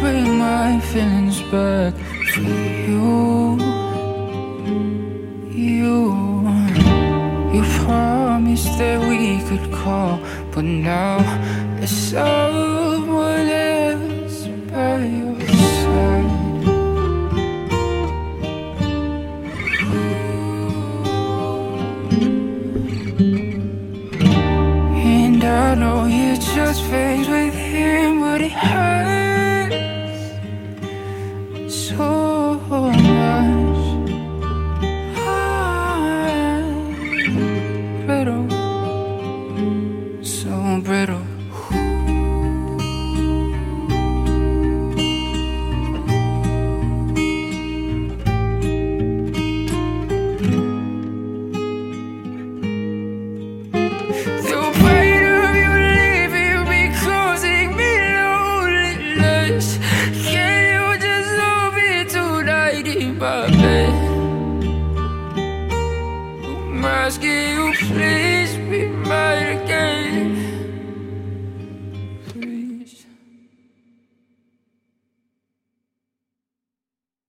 bring my feelings back for you. You, you promised that we could call, but now there's someone else by your side. And I know you just faced with him, but it hurts. puppet Who must you please be